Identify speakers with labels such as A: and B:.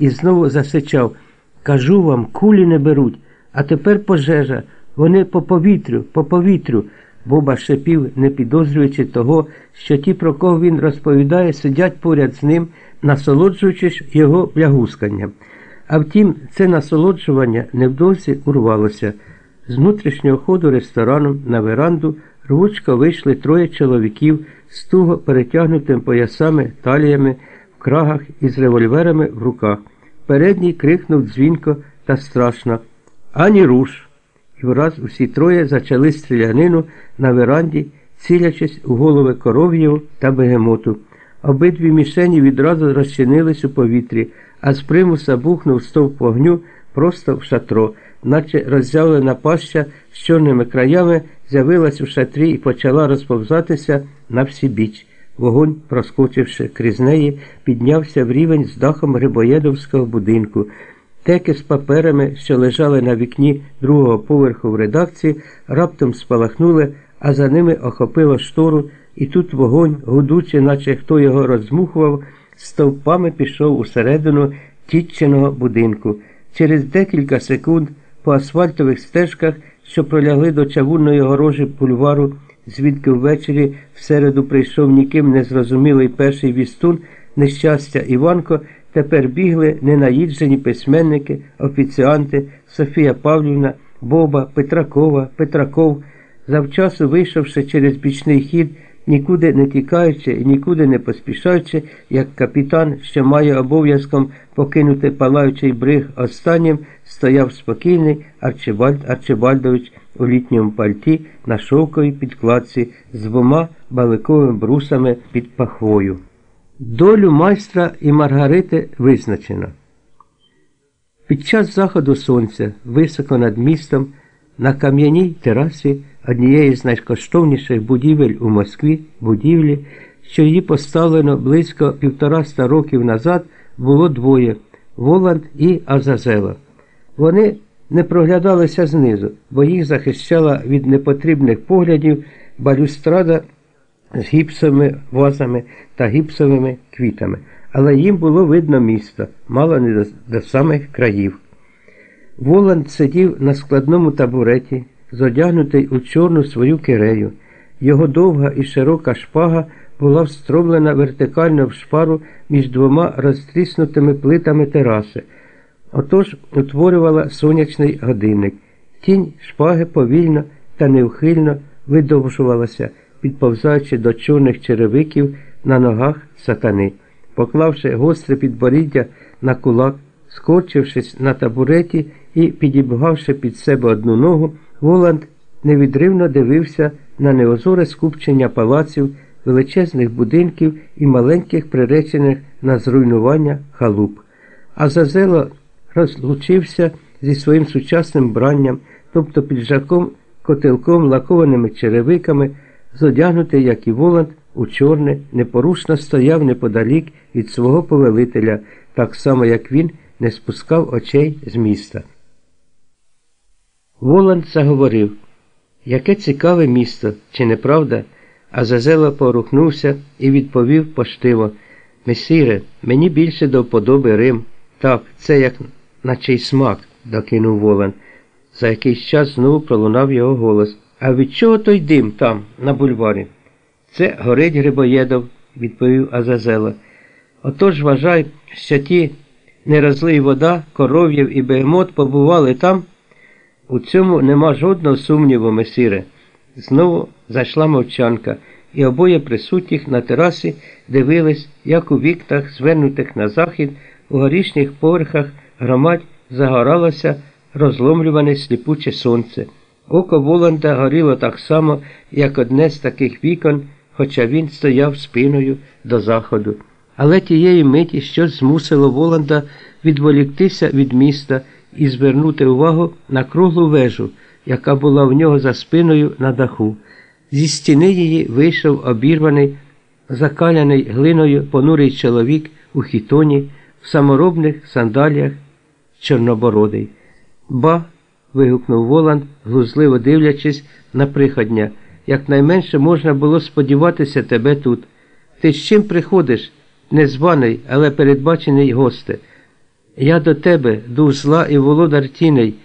A: і знову засичав Кажу вам, кулі не беруть, а тепер пожежа. Вони по повітрю, по повітрю. Боба шепів, не підозрюючи того, що ті, про кого він розповідає, сидять поряд з ним, насолоджуючись його блягусканням. А втім, це насолоджування невдовзі урвалося. З внутрішнього ходу рестораном на веранду рвучко вийшли троє чоловіків з туго перетягнутими поясами, таліями, крагах і з револьверами в руках. Передній крикнув дзвінко та страшно Ані руш! І враз усі троє зачали стрілянину на веранді, цілячись у голови коров'єву та бегемоту. Обидві мішені відразу розчинились у повітрі, а з примуса бухнув стовп вогню просто в шатро, наче роззявлена паща з чорними краями з'явилась у шатрі і почала розповзатися на всі біч. Вогонь, проскочивши крізь неї, піднявся в рівень з дахом Грибоєдовського будинку. Теки з паперами, що лежали на вікні другого поверху в редакції, раптом спалахнули, а за ними охопило штору, і тут вогонь, гудучи, наче хто його розмухував, стовпами пішов усередину тітчиного будинку. Через декілька секунд по асфальтових стежках, що пролягли до чавунної огорожі бульвару, звідки ввечері в середу прийшов ніким незрозумілий перший вістун, нещастя Іванко, тепер бігли ненаїджені письменники, офіціанти, Софія Павлівна, Боба, Петракова, Петраков, завчасу вийшовши через бічний хід, нікуди не тікаючи і нікуди не поспішаючи, як капітан, що має обов'язком покинути палаючий бриг останнім, стояв спокійний Арчибальд Арчибальдович у літньому пальті на шовковій підкладці з двома баликовими брусами під пахвою. Долю майстра і Маргарити визначено. Під час заходу сонця, високо над містом, на кам'яній терасі однієї з найкоштовніших будівель у Москві, будівлі, що її поставлено близько півтораста років назад, було двоє Воланд і Азазела. Вони не проглядалися знизу, бо їх захищала від непотрібних поглядів балюстрада з гіпсовими вазами та гіпсовими квітами, але їм було видно місто, мало не до, до самих країв. Воланд сидів на складному табуреті, зодягнутий у чорну свою кирею. Його довга і широка шпага була встромлена вертикально в шпару між двома розтріснутими плитами тераси. Отож утворювала сонячний годинник. Тінь шпаги повільно та невхильно видовжувалася, підповзаючи до чорних черевиків на ногах сатани. Поклавши гостре підборіддя на кулак, скорчившись на табуреті і підібгавши під себе одну ногу, Воланд невідривно дивився на неозоре скупчення палаців, величезних будинків і маленьких приречених на зруйнування халуп. А Зазело розлучився зі своїм сучасним бранням, тобто піджаком, котелком, лакованими черевиками, зодягнутий, як і Воланд, у чорне, непорушно стояв неподалік від свого повелителя, так само, як він не спускав очей з міста. Воланд заговорив, яке цікаве місто, чи не правда? А порухнувся і відповів поштиво Месіре, мені більше до вподоби Рим. Так, це як наче й смак, докинув Воланд. За якийсь час знову пролунав його голос. А від чого той дим там, на бульварі? Це горить Грибоєдов, відповів Азазела. Отож вважай, що ті нерозлий вода, коров'єв і бегемот побували там. У цьому нема жодного сумніву, месіре. Знову зайшла мовчанка, і обоє присутніх на терасі дивились, як у вікнах, звернутих на захід, у горішніх поверхах громадь загоралося розломлюване сліпуче сонце. Око Воланда горіло так само, як одне з таких вікон, хоча він стояв спиною до заходу. Але тієї миті щось змусило Воланда відволіктися від міста і звернути увагу на круглу вежу, яка була в нього за спиною на даху. Зі стіни її вийшов обірваний, закаляний глиною понурий чоловік у хітоні, в саморобних сандаліях чорнобородий. Ба. вигукнув Воланд, глузливо дивлячись на приходня. Якнайменше можна було сподіватися тебе тут. Ти з чим приходиш, незваний, але передбачений госте? Я до тебе, дух зла і володар тіней,